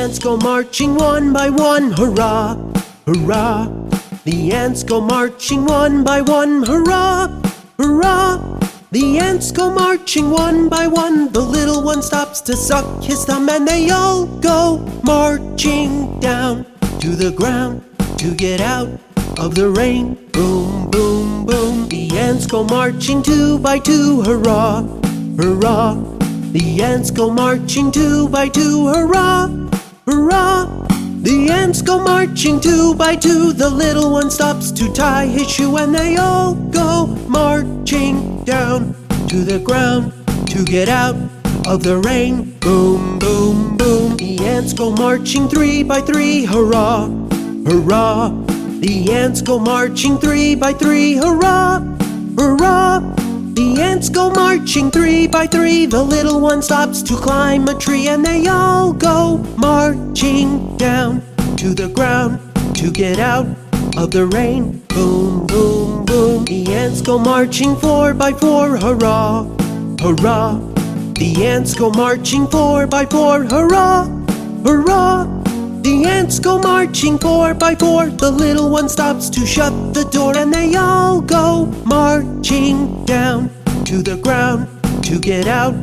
ants go marching one by one, hurrah, hurrah. The ants go marching one by one, hurrah, hurrah. The ants go marching one by one. The little one stops to suck his thumb, and they all go marching down to the ground to get out of the rain. Boom, boom, boom. The ants go marching two by two, hurrah, hurrah. The ants go marching two by two, hurrah, hurrah. The ants go marching two by two. The little one stops to tie his shoe, and they all go marching down to the ground to get out of the rain. Boom, boom, boom. The ants go marching three by three, hurrah, hurrah. The ants go marching three by three, hurrah, hurrah. The ants go marching three by three. The little one stops to climb a tree, and they all go marching down to the ground to get out of the rain. Boom, boom, boom. The ants go marching four by four, hurrah, hurrah. The ants go marching four by four, hurrah, hurrah. The ants go marching four by four. The little one stops to shut the door, and they all go marching down to the ground to get out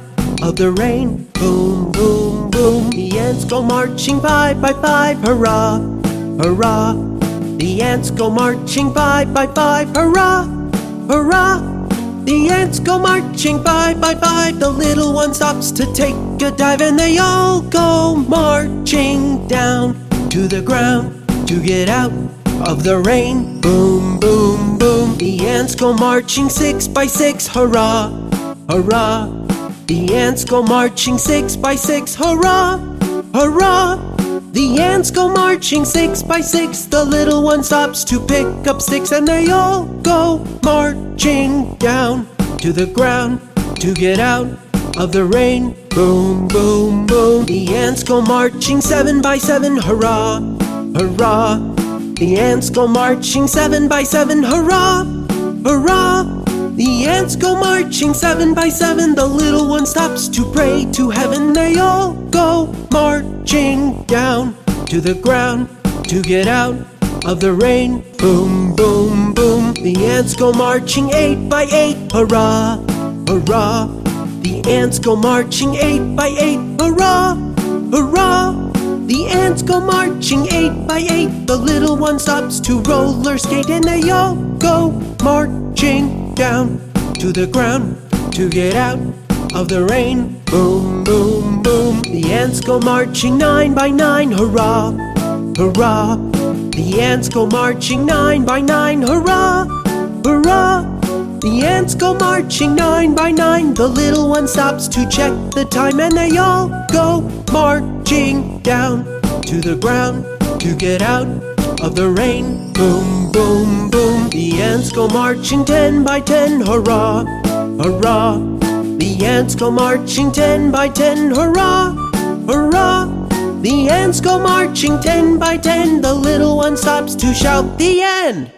of the rain. Boom, boom, boom. The ants go marching five by five, hurrah, hurrah. The ants go marching five by five, hurrah, hurrah. The ants go marching five by five. The little one stops to take a dive, and they all go marching down to the ground to get out of the rain. Boom, boom, boom. The ants go marching six by six, hurrah, hurrah. The ants go marching six by six, hurrah, hurrah. The ants go marching six by six. The little one stops to pick up sticks, and they all go marching down to the ground to get out of the rain. Boom, boom, boom. The ants go marching seven by seven, hurrah, hurrah. The ants go marching seven by seven, hurrah, hurrah. The ants go marching seven by seven. The little one stops to pray to heaven. They all go marching down to the ground to get out of the rain. Boom, boom, boom. The ants go marching eight by eight. Hurrah, hurrah. The ants go marching eight by eight. Hurrah. Go marching eight by eight. The little one stops to roller skate, and they all go marching down to the ground to get out of the rain. Boom, boom, boom. The ants go marching nine by nine. Hurrah, hurrah. The ants go marching nine by nine. Hurrah, hurrah. The ants go marching nine by nine. The little one stops to check the time, and they all go marching down to the ground to get out of the rain. Boom, boom, boom. The ants go marching ten by ten. Hurrah, hurrah. The ants go marching ten by ten. Hurrah, hurrah. The ants go marching ten by ten. The little one stops to shout the end.